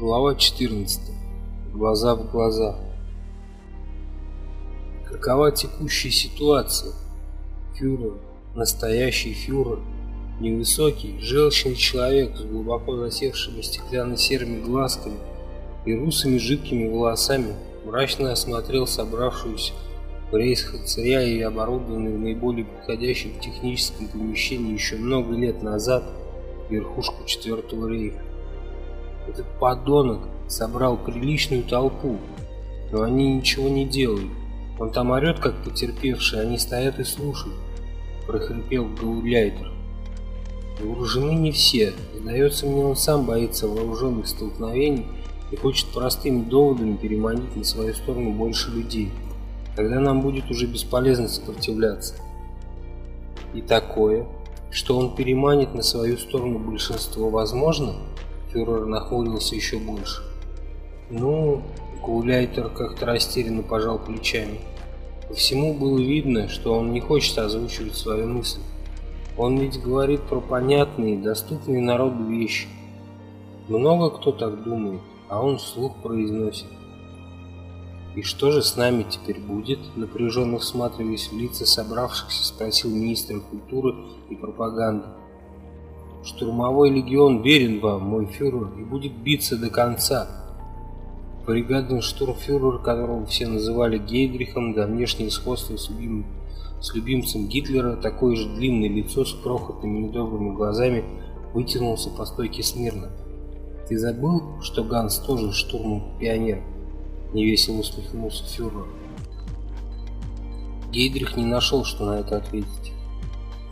Глава 14. Глаза в глаза. Какова текущая ситуация? Фюрер, настоящий фюрер, невысокий, желчный человек с глубоко засевшими стеклянно-серыми глазками и русыми жидкими волосами мрачно осмотрел собравшуюся в рейс-хацаря и оборудованную в наиболее подходящем техническом помещении еще много лет назад верхушку Четвертого рейха. Этот подонок собрал приличную толпу, но они ничего не делают. Он там орет, как потерпевший, они стоят и слушают, прохрипел Гауляйтер. Вооружены не все. Сдается мне, он сам боится вооруженных столкновений и хочет простыми доводами переманить на свою сторону больше людей. Тогда нам будет уже бесполезно сопротивляться. И такое, что он переманит на свою сторону большинство, возможно? Фюрер нахмурился еще больше. Ну, Гауляйтер как-то растерянно пожал плечами. По всему было видно, что он не хочет озвучивать свою мысль. Он ведь говорит про понятные, доступные народу вещи. Много кто так думает, а он вслух произносит. «И что же с нами теперь будет?» Напряженно всматриваясь в лица собравшихся, спросил министр культуры и пропаганды. Штурмовой легион верен вам, мой фюрер, и будет биться до конца. Бригадный штурмфюрер, которого все называли Гейдрихом, до внешнего сходства с, любим... с любимцем Гитлера, такое же длинное лицо с крохотными недобрыми глазами, вытянулся по стойке смирно. «Ты забыл, что Ганс тоже штурм-пионер?» — невесело усмехнулся фюрер. Гейдрих не нашел, что на это ответить.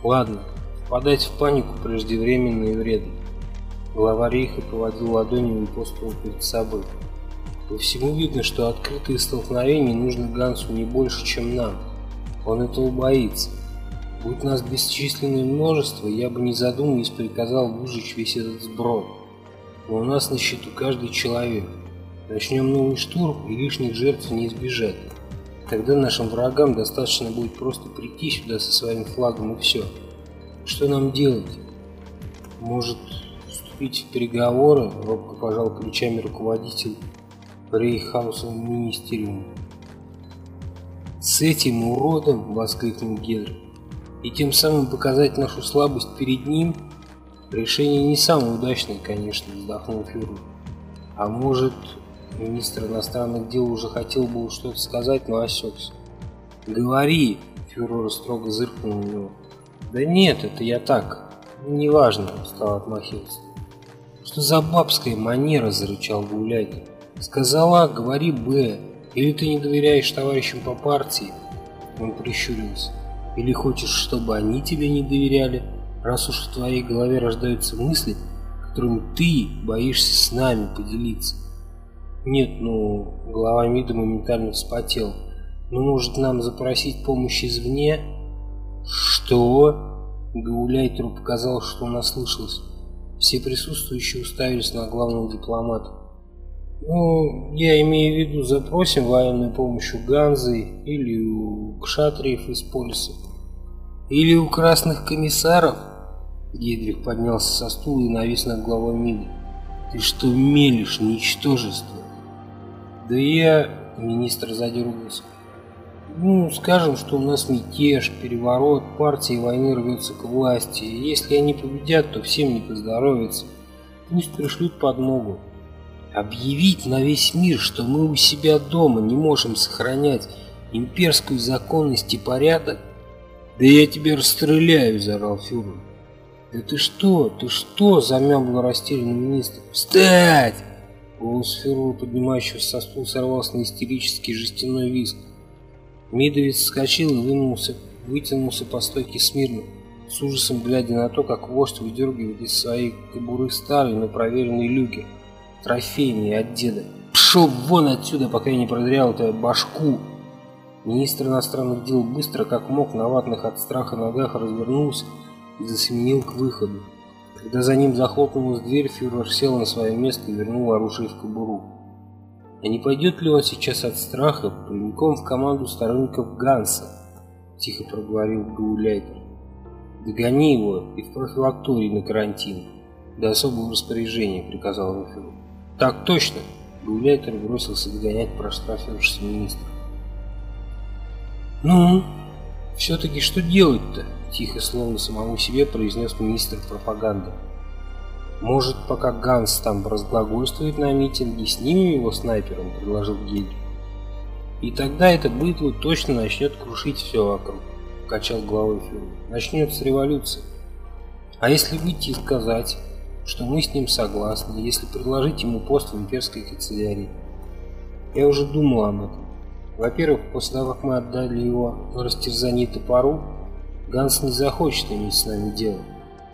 «Ладно, Впадать в панику преждевременно и вредно. Глава рейха поводил ладонями по столу перед собой. По всему видно, что открытые столкновения нужны Гансу не больше, чем нам. Он этого боится. Будь нас бесчисленное множество, я бы не задумываясь приказал выжечь весь этот сброд. Но у нас на счету каждый человек. Начнем новый штурм, и лишних жертв не избежать. Тогда нашим врагам достаточно будет просто прийти сюда со своим флагом и все. Что нам делать? Может, вступить в переговоры? Робко пожал плечами руководитель Рейхауса министериума. С этим уродом, воскликнул Генри, и тем самым показать нашу слабость перед ним? Решение не самое удачное, конечно, вздохнул фюрер. А может, министр иностранных дел уже хотел бы что-то сказать, но осекся. «Говори!» – фюрер строго зыркнул на него. Да нет, это я так. Неважно, стал отмахиваться. Что за бабская манера, зарычал Гуляйкин. Сказала, говори Б. Или ты не доверяешь товарищам по партии? Он прищурился. Или хочешь, чтобы они тебе не доверяли, раз уж в твоей голове рождаются мысли, которыми ты боишься с нами поделиться? Нет, ну, глава МИДа моментально вспотел. Ну, может, нам запросить помощь извне? «Что?» Гауляйтеру показалось, что он ослышался. Все присутствующие уставились на главного дипломата. «Ну, я имею в виду, запросим военную помощь у Ганзы или у Кшатриев из Полиса. Или у красных комиссаров?» Гедрих поднялся со стула и навис над главой МИДа. «Ты что мелешь, ничтожество?» «Да я...» — министр задергался. Ну, скажем, что у нас мятеж, переворот, партия войны рвется к власти. И если они победят, то всем не поздоровится. Пусть пришлют подмогу. Объявить на весь мир, что мы у себя дома не можем сохранять имперскую законность и порядок? Да я тебя расстреляю, заорал фюрер. Да ты что, ты что, замямлил растерянный министр. Встать! Голос фюрера, поднимающегося со стула, сорвался на истерический жестяной визг. Мидовец вскочил и вынулся, вытянулся по стойке смирно, с ужасом глядя на то, как вождь выдергивает из своей кобуры старые, но проверенные люки, трофейные от деда. «Пшел вон отсюда, пока я не продрял твою башку!» Министр иностранных дел быстро, как мог, на ватных от страха ногах развернулся и засеменил к выходу. Когда за ним захлопнулась дверь, фюрер сел на свое место и вернул оружие в кобуру. А не пойдет ли он сейчас от страха прямиком в команду сторонников Ганса? Тихо проговорил Гауляйтер. Догони его и в профилактории на карантин. До особого распоряжения, приказал Рафилов. Так точно. Гауляйтер бросился догонять проштрафившегося министра. Ну, все-таки что делать-то? Тихо, словно самому себе, произнес министр пропаганды. Может, пока Ганс там разглагольствует на митинге, снимем его снайпером, предложил Гель. И тогда эта бытва точно начнет крушить все вокруг, качал головой Фюрер. Начнется революция. А если выйти и сказать, что мы с ним согласны, если предложить ему пост в имперской канцелярии? Я уже думал об этом. Во-первых, после того, как мы отдали его на растерзание топору, Ганс не захочет иметь с нами дело.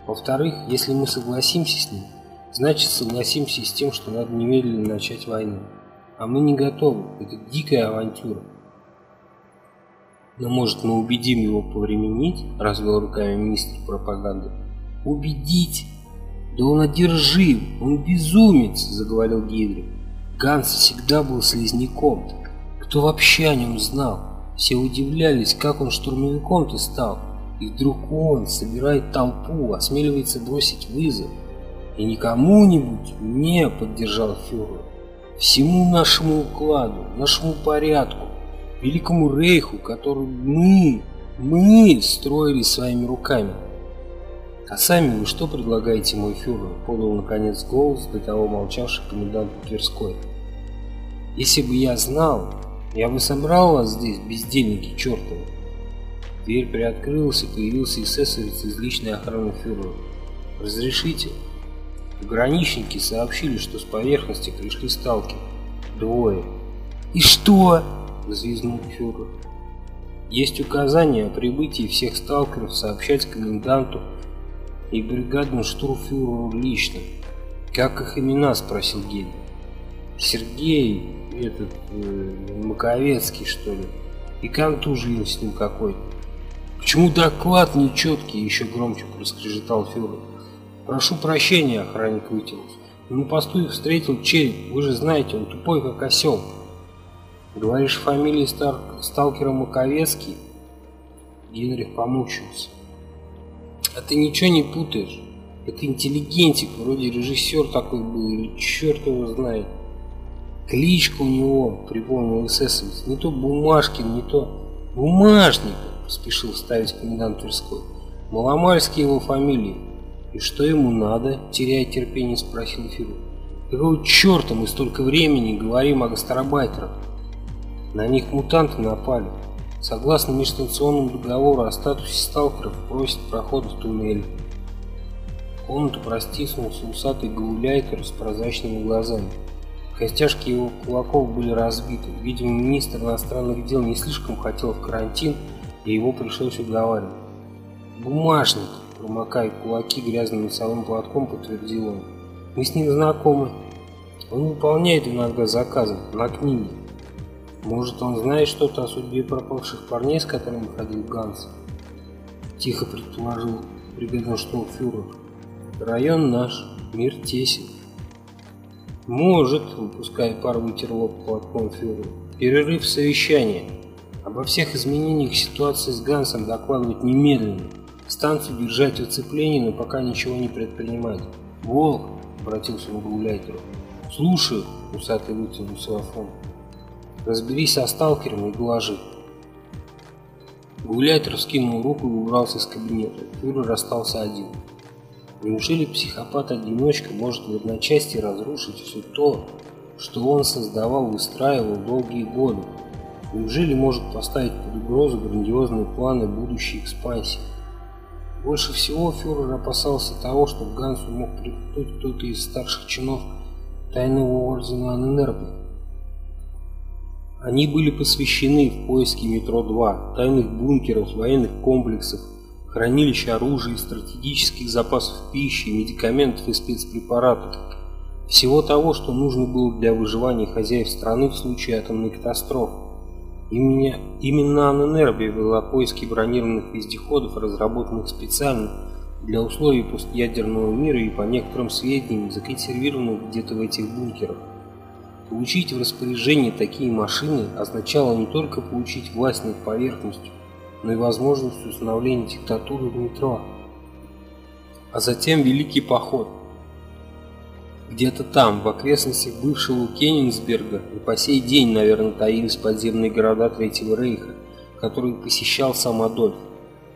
Во-вторых, если мы согласимся с ним, значит согласимся с тем, что надо немедленно начать войну. А мы не готовы. Это дикая авантюра. Но может мы убедим его повременить, развел руками министр пропаганды. Убедить? Да он одержим, он безумец, заговорил Гидрик. Ганс всегда был слизняком. Кто вообще о нем знал? Все удивлялись, как он штурмовиком-то стал. И вдруг он собирает толпу, осмеливается бросить вызов. И не кому-нибудь, мне поддержал фюрер. Всему нашему укладу, нашему порядку, великому рейху, который мы, мы строили своими руками. А сами вы что предлагаете, мой фюрер? Подал наконец голос до того молчавший комендант Тверской. Если бы я знал, я бы собрал вас здесь, бездельники чертовы. Дверь приоткрылась и появился эсэсовец из личной охраны фюрера. «Разрешите?» Пограничники сообщили, что с поверхности пришли сталкеры. Двое. «И что?» – взвизгнул фюрер. «Есть указание о прибытии всех сталкеров сообщать коменданту и бригадному штурмфюреру лично. Как их имена?» – спросил Гель. «Сергей, этот, э, Маковецкий, что ли, и контужил с ним какой-то. Почему доклад нечеткий, еще громче проскрежетал фюрер. Прошу прощения, охранник вытянулся. На посту их встретил череп, вы же знаете, он тупой как осел. Говоришь фамилии стар... сталкера Маковецкий? Генрих помучился. А ты ничего не путаешь? Это интеллигентик, вроде режиссер такой был, или черт его знает. Кличка у него, припомнил эсэсовец, не то Бумажкин, не то Бумажник спешил ставить комендант Тверской. Маломальский его фамилия. И что ему надо? Теряя терпение, спросил Фиру. Какого черта мы столько времени говорим о гастарбайтерах? На них мутанты напали. Согласно межстанционному договору о статусе сталкеров, просят проход в туннель. В комнату простиснулся усатый гауляйтер с прозрачными глазами. Костяшки его кулаков были разбиты. Видимо, министр иностранных дел не слишком хотел в карантин, и его пришлось уговаривать. «Бумажник!» – промокая кулаки грязным носовым платком, подтвердил он. «Мы с ним знакомы. Он выполняет иногда заказы на книги. Может, он знает что-то о судьбе пропавших парней, с которыми ходил Ганс?» Тихо предположил бригаденштурмфюрер. «Район наш, мир тесен». «Может», – выпуская пар вытер лоб платком фюрер. «Перерыв совещания». Обо всех изменениях ситуации с Гансом докладывать немедленно. Станцию держать в оцеплении, но пока ничего не предпринимать. «Волк!» – обратился он к Гауляйтеру. «Слушаю!» – усатый вытянул телефон. «Разберись со сталкером и доложи». Гауляйтер скинул руку и убрался из кабинета. Фюрер остался один. Неужели психопат-одиночка может в одночасье разрушить все то, что он создавал, выстраивал долгие годы? Неужели может поставить под угрозу грандиозные планы будущей экспансии? Больше всего фюрер опасался того, что к Гансу мог примкнуть кто-то из старших чинов тайного ордена Аненерго. Они были посвящены в поиске метро-2, тайных бункеров, военных комплексов, хранилищ оружия и стратегических запасов пищи, медикаментов и спецпрепаратов. Всего того, что нужно было для выживания хозяев страны в случае атомной катастрофы. Именно, именно Аненербия вела поиски бронированных вездеходов, разработанных специально для условий постядерного мира и, по некоторым сведениям, законсервированных где-то в этих бункерах. Получить в распоряжение такие машины означало не только получить власть над поверхностью, но и возможность установления диктатуры метро. А затем Великий Поход. Где-то там, в окрестностях бывшего Кенигсберга, и по сей день, наверное, таились подземные города Третьего Рейха, которые посещал сам Адольф.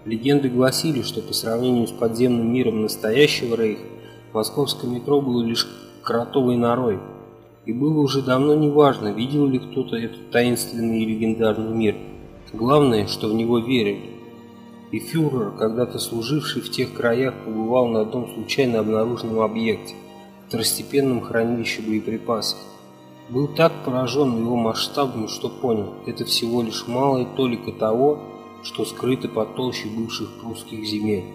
Легенды гласили, что по сравнению с подземным миром настоящего Рейха, московское метро было лишь кротовой норой. И было уже давно неважно, видел ли кто-то этот таинственный и легендарный мир. Главное, что в него верили. И фюрер, когда-то служивший в тех краях, побывал на одном случайно обнаруженном объекте – второстепенном хранилище боеприпасов. Был так поражен его масштабом, что понял, это всего лишь малая толика того, что скрыто под толщей бывших прусских земель.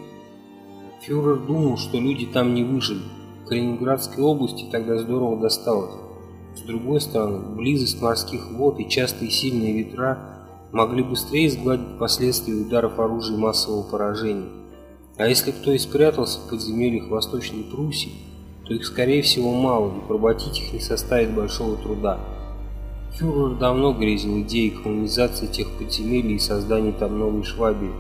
Фюрер думал, что люди там не выжили. Калининградской области тогда здорово досталось. С другой стороны, близость морских вод и частые сильные ветра могли быстрее сгладить последствия ударов оружия массового поражения. А если кто и спрятался в подземельях Восточной Пруссии, то их скорее всего мало, и поработить их не составит большого труда. Фюрер давно грезил идеей колонизации тех подземелий и создания там новой Швабии,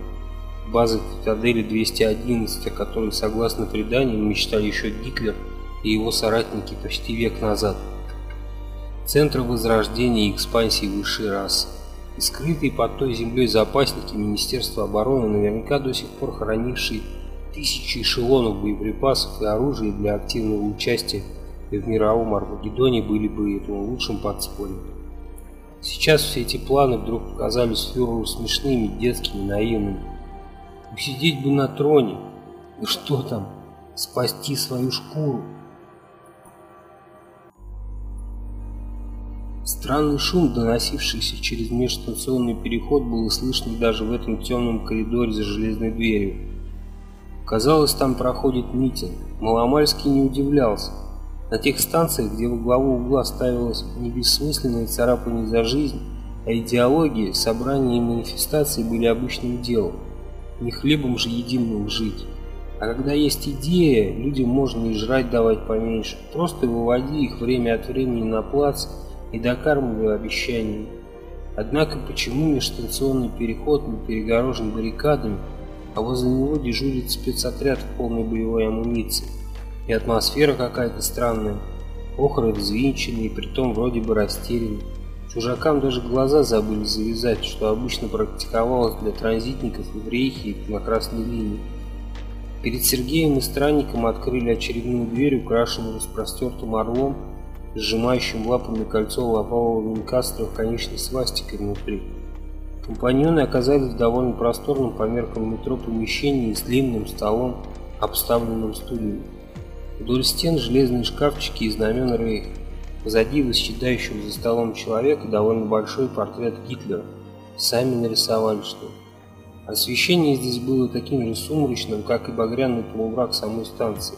базы цитадели 211, о которой, согласно преданиям, мечтали еще Гитлер и его соратники почти век назад. Центр возрождения и экспансии высшей расы. И скрытые под той землей запасники Министерства обороны, наверняка до сих пор хранившие тысячи эшелонов боеприпасов и оружия для активного участия в мировом Армагеддоне были бы этому лучшим подспорьем. Сейчас все эти планы вдруг показались фюреру смешными, детскими, наивными. Усидеть бы на троне, и что там, спасти свою шкуру. Странный шум, доносившийся через межстанционный переход, было слышно даже в этом темном коридоре за железной дверью. Казалось, там проходит митинг. Маломальский не удивлялся. На тех станциях, где во главу угла ставилось не бессмысленное царапание за жизнь, а идеология, собрания и манифестации были обычным делом. Не хлебом же единым жить. А когда есть идея, людям можно и жрать давать поменьше. Просто выводи их время от времени на плац и докармливай обещаниями. Однако почему межстанционный переход не перегорожен баррикадами, а возле него дежурит спецотряд в полной боевой амуниции. И атмосфера какая-то странная. Охры взвинченные, притом вроде бы растерянные. Чужакам даже глаза забыли завязать, что обычно практиковалось для транзитников и в рейхе на красной линии. Перед Сергеем и странником открыли очередную дверь, украшенную распростертым орлом, сжимающим лапами кольцо лопалого винкастера в конечной свастикой внутри. Компаньоны оказались в довольно просторном по меркам метро помещении с длинным столом, обставленным стульями. Вдоль стен железные шкафчики и знамен Рейха. Позади восседающего за столом человека довольно большой портрет Гитлера. Сами нарисовали что Освещение здесь было таким же сумрачным, как и багряный полумрак самой станции.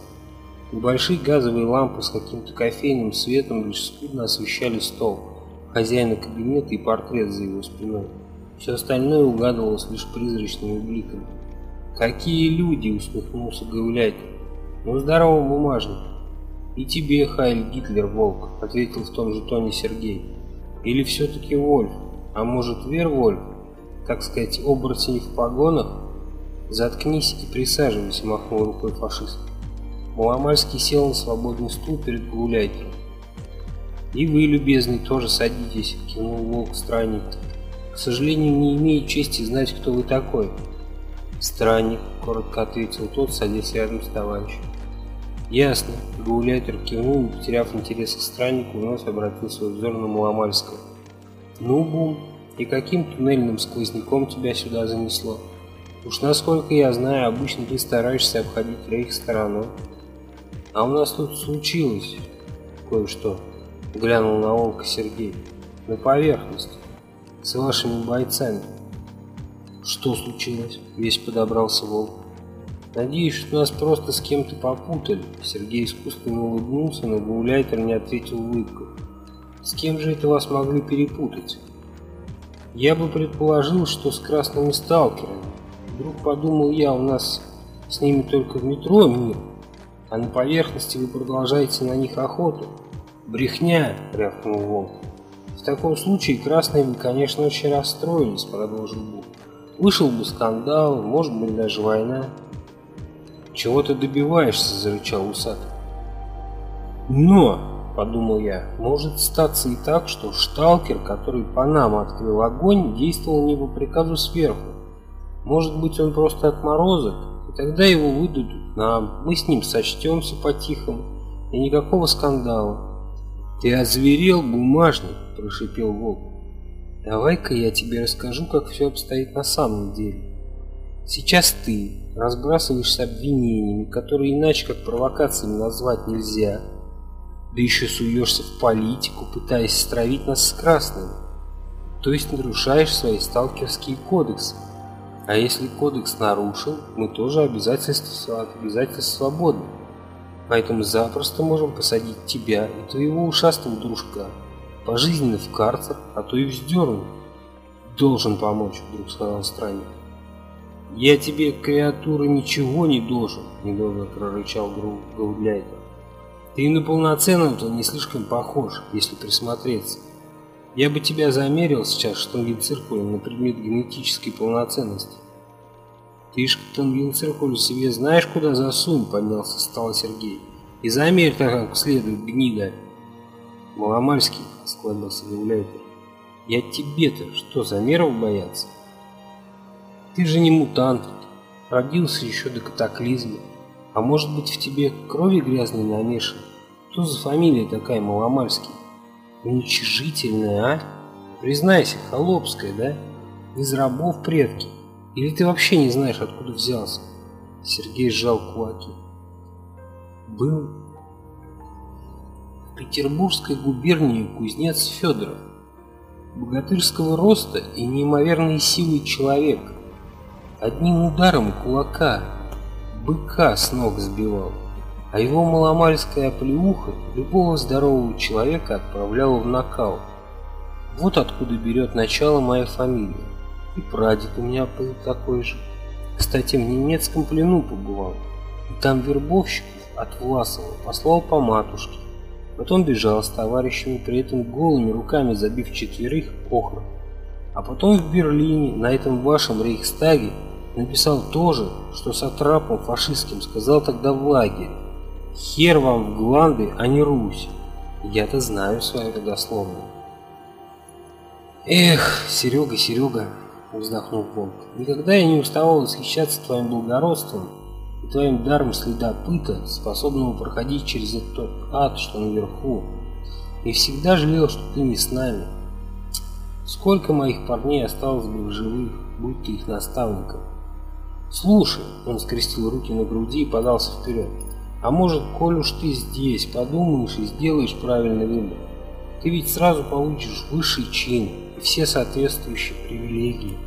Небольшие газовые лампы с каким-то кофейным светом лишь скудно освещали стол, хозяина кабинета и портрет за его спиной. Все остальное угадывалось лишь призрачными бликами. «Какие люди!» — усмехнулся Гауляйтер. «Ну, здорово, бумажник!» «И тебе, Хайль Гитлер, волк!» — ответил в том же тоне Сергей. «Или все-таки Вольф? А может, Вервольф? Так сказать, оборотень в погонах?» «Заткнись и присаживайся!» — махнул рукой фашист. Маломальский сел на свободный стул перед Гауляйтером. «И вы, любезный, тоже садитесь!» — кивнул волк странник. К сожалению, не имею чести знать, кто вы такой. Странник, коротко ответил тот, садясь рядом с товарищем. Ясно. Гауляйтер кивнул и, потеряв интерес к страннику, вновь обратил свой взор на Маломальского. Ну, Бум, и каким туннельным сквозняком тебя сюда занесло? Уж насколько я знаю, обычно ты стараешься обходить рейх стороной. А у нас тут случилось кое-что, глянул на волка Сергей. На поверхности с вашими бойцами. Что случилось? Весь подобрался волк. Надеюсь, что нас просто с кем-то попутали. Сергей искусственно улыбнулся, но Гауляйтер не ответил улыбкой. С кем же это вас могли перепутать? Я бы предположил, что с красными сталкерами. Вдруг подумал я, у нас с ними только в метро мир, а на поверхности вы продолжаете на них охоту. Брехня, рявкнул волк. Таком случае красные бы, конечно, очень расстроились, продолжил Бог. Вышел бы скандал, может быть даже война. Чего ты добиваешься, зарычал усатый. Но, подумал я, может статься и так, что шталкер, который по нам открыл огонь, действовал не по приказу сверху. Может быть, он просто отморозок, и тогда его выдадут нам, мы с ним сочтемся по-тихому, и никакого скандала. «Ты озверел, бумажник!» – прошипел волк. «Давай-ка я тебе расскажу, как все обстоит на самом деле. Сейчас ты разбрасываешься обвинениями, которые иначе как провокациями назвать нельзя, да еще суешься в политику, пытаясь стравить нас с красными. То есть нарушаешь свои сталкерские кодексы. А если кодекс нарушил, мы тоже обязательства, обязательства свободны. Поэтому запросто можем посадить тебя и твоего ушастого дружка пожизненно в карцер, а то и вздернуть. Должен помочь, вдруг сказал странник. Я тебе, креатура, ничего не должен, недолго прорычал Гаудляйтер. Ты на полноценного-то не слишком похож, если присмотреться. Я бы тебя замерил сейчас штангенциркулем на предмет генетической полноценности. Ты ж штангенциркуль себе знаешь, куда засунь, поднялся стал Сергей. И замерь так как следует, гнида. Маломальский, склонился Гауляйтер. Я тебе-то что, замеров бояться? Ты же не мутант, родился еще до катаклизма. А может быть в тебе крови грязной намешан? Что за фамилия такая Маломальский? Уничижительная, а? Признайся, холопская, да? Из рабов предки. Или ты вообще не знаешь, откуда взялся? Сергей сжал кулаки. Был в Петербургской губернии кузнец Федоров. Богатырского роста и неимоверной силы человек. Одним ударом кулака быка с ног сбивал а его маломальская оплеуха любого здорового человека отправляла в нокаут. Вот откуда берет начало моя фамилия. И прадед у меня был такой же. Кстати, в немецком плену побывал. И там вербовщиков от Власова послал по матушке. Потом бежал с товарищами, при этом голыми руками забив четверых охран. А потом в Берлине, на этом вашем Рейхстаге, написал то же, что с атрапом фашистским сказал тогда в лагере. Хер вам в гланды, а не Русь. Я-то знаю свою родословную. Эх, Серега, Серега, вздохнул Волк, никогда я не уставал восхищаться твоим благородством и твоим даром следопыта, способного проходить через этот ад, что наверху. И всегда жалел, что ты не с нами. Сколько моих парней осталось бы в живых, будь ты их наставником. Слушай, он скрестил руки на груди и подался вперед. А может, коль уж ты здесь, подумаешь и сделаешь правильный выбор. Ты ведь сразу получишь высший чин и все соответствующие привилегии.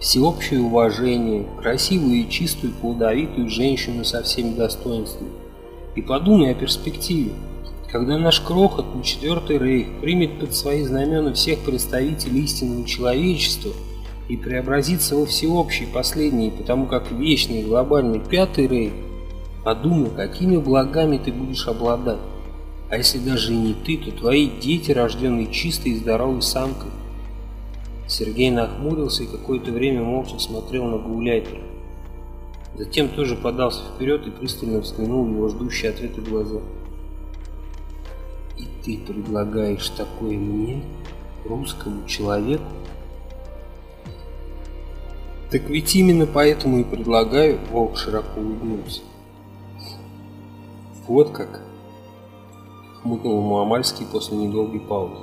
Всеобщее уважение, красивую и чистую плодовитую женщину со всеми достоинствами. И подумай о перспективе. Когда наш крохотный Четвертый Рейх примет под свои знамена всех представителей истинного человечества и преобразится во всеобщий последний, потому как вечный глобальный Пятый Рейх Подумай, какими благами ты будешь обладать. А если даже и не ты, то твои дети, рожденные чистой и здоровой самкой. Сергей нахмурился и какое-то время молча смотрел на Гауляйтера. Затем тоже подался вперед и пристально взглянул в его ждущие ответы глаза. «И ты предлагаешь такое мне, русскому человеку?» «Так ведь именно поэтому и предлагаю», — Волк широко улыбнулся. Вот как, хмыкнул Муамальский после недолгой паузы.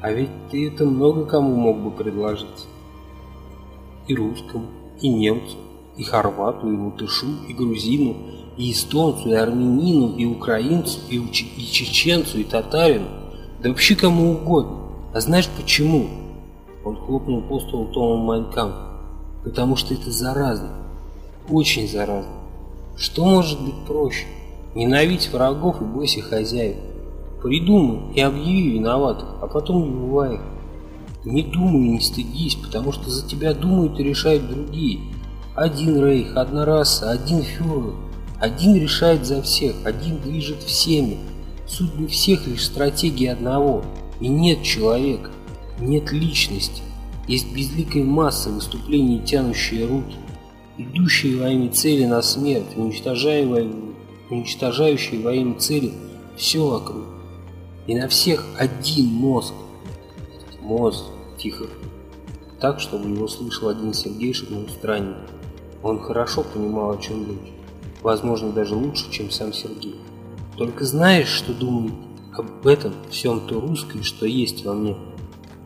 А ведь ты это много кому мог бы предложить. И русскому, и немцу, и хорвату, и латышу, и грузину, и эстонцу, и армянину, и украинцу, и, уч... и чеченцу, и татарину, да вообще кому угодно. А знаешь почему? Он хлопнул по столу томом Майнкамп. Потому что это заразно. Очень заразно. Что может быть проще? Ненавидь врагов и бойся хозяев. Придумай и объяви виноватых, а потом не бывай их. Не думай и не стыдись, потому что за тебя думают и решают другие. Один рейх, одна раса, один фюрер. Один решает за всех, один движет всеми. Судьбы всех лишь стратегии одного. И нет человека, нет личности. Есть безликая масса выступлений, тянущие руки, идущие во имя цели на смерть, уничтожаемые уничтожающие во имя цели все вокруг. И на всех один мозг. Мозг, тихо. Так, чтобы его слышал один Сергей шагнул странник. Он хорошо понимал, о чем речь. Возможно, даже лучше, чем сам Сергей. Только знаешь, что думает об этом всем то русское, что есть во мне,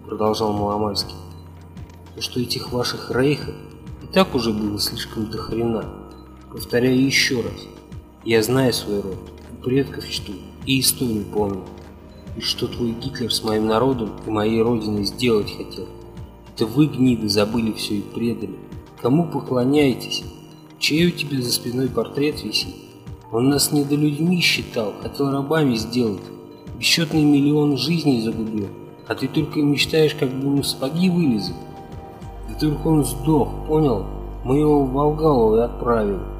продолжал Маломальский. То, что этих ваших рейхов и так уже было слишком дохрена. Повторяю еще раз. Я знаю свой род, и предков чту, и историю помню. И что твой Гитлер с моим народом и моей родиной сделать хотел. Это вы, гниды, забыли все и предали. Кому поклоняетесь? Чей у тебя за спиной портрет висит? Он нас недолюдьми считал, хотел рабами сделать. Бесчетные миллионы жизней загубил. А ты только мечтаешь, как бы ему сапоги вылезать. Да только он сдох, понял? Мы его в Волгалу и отправили.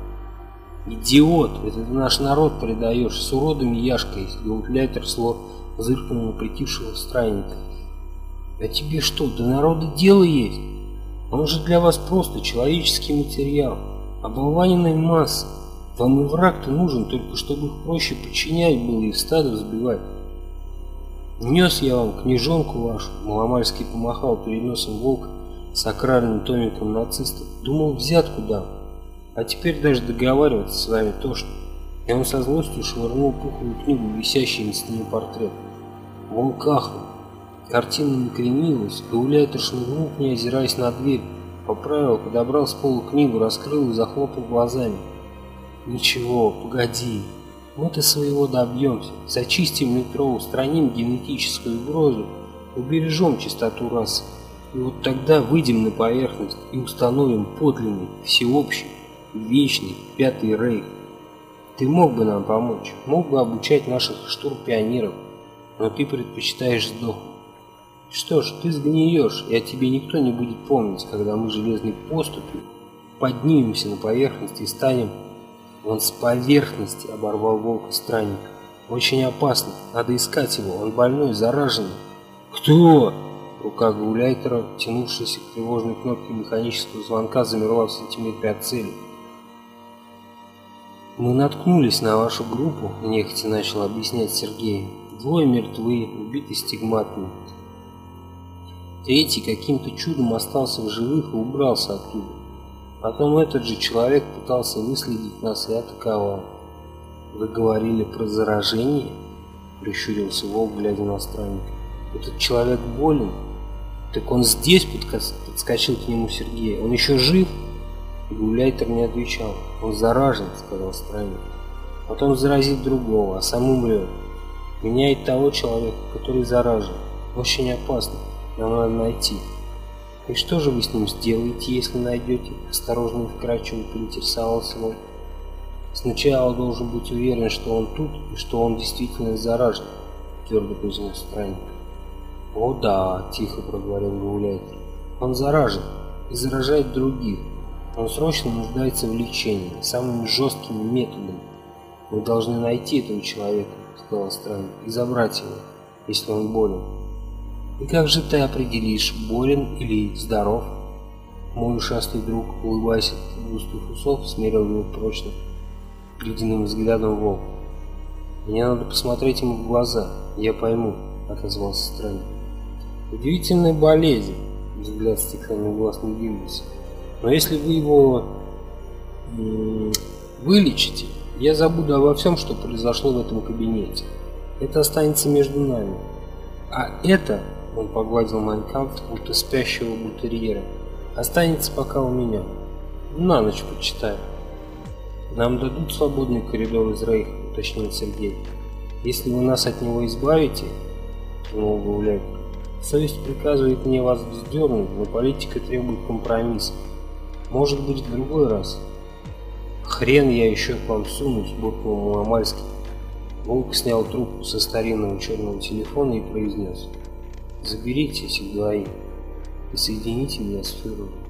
Идиот, это ты наш народ предаешь, с уродами яшкаясь, Гаутляйтер сло зыркнул на притихшего странника. А тебе что, до народа дело есть? Он же для вас просто человеческий материал, оболваненная масса. Вам и враг-то нужен, только чтобы их проще подчинять было и в стадо взбивать. Нес я вам книжонку вашу, Маломальский помахал перед носом волка сакральным томиком нацистов. Думал, взятку дам. А теперь даже договариваться с вами тошно. И он со злостью швырнул пухлую книгу, висящий на стене портрет. Волк ахнул. Картина накренилась, Гауляйтер шмыгнул к ней, озираясь на дверь. Поправил, подобрал с пола книгу, раскрыл и захлопал глазами. «Ничего, погоди. Мы-то своего добьемся. Зачистим метро, устраним генетическую угрозу, убережем чистоту расы. И вот тогда выйдем на поверхность и установим подлинный, всеобщий, вечный пятый рейх. Ты мог бы нам помочь, мог бы обучать наших штурпионеров, но ты предпочитаешь сдохнуть. Что ж, ты сгниешь, и о тебе никто не будет помнить, когда мы железной поступью поднимемся на поверхность и станем... Он с поверхности оборвал волка странник. Очень опасно, надо искать его, он больной, зараженный. Кто? Рука Гауляйтера, тянувшаяся к тревожной кнопке механического звонка, замерла в сантиметре от цели. «Мы наткнулись на вашу группу», – нехотя начал объяснять Сергей. «Двое мертвы, убиты стигматами. Третий каким-то чудом остался в живых и убрался оттуда. Потом этот же человек пытался выследить нас и атаковал. «Вы говорили про заражение?» – прищурился Волк, глядя на странника. «Этот человек болен?» «Так он здесь?» – подскочил к нему Сергей. «Он еще жив?» Гуляйтер не отвечал. «Он заражен», – сказал странник. «Потом заразит другого, а сам умрет. Меняет того человека, который заражен. Очень опасно». Нам надо найти. И что же вы с ним сделаете, если найдете? Осторожно и вкрадчиво поинтересовался он. Сначала должен быть уверен, что он тут и что он действительно заражен, твердо произнес странник. О да, тихо проговорил Гауляйтер. Он заражен и заражает других. Он срочно нуждается в лечении, самыми жесткими методами. Мы должны найти этого человека, сказал странник, и забрать его, если он болен. И как же ты определишь, болен или здоров? Мой ушастый друг, улыбаясь от густых усов, смерил его прочно ледяным взглядом волк. «Мне надо посмотреть ему в глаза, я пойму», — отозвался странник. «Удивительная болезнь», — взгляд стеклянный глаз не двигался. «Но если вы его вылечите, я забуду обо всем, что произошло в этом кабинете. Это останется между нами. А это он погладил Майнкамп, будто спящего бутерьера. Останется пока у меня. На ночь почитаю. Нам дадут свободный коридор из Рейха, уточнил Сергей. Если вы нас от него избавите, кивнул Гауляйт, совесть приказывает мне вас вздернуть, но политика требует компромисса. Может быть, в другой раз. Хрен я еще к вам сунусь, буркнул Маломальский. Волк снял трубку со старинного черного телефона и произнес. Заберите этих двоих и соедините меня с фюрером.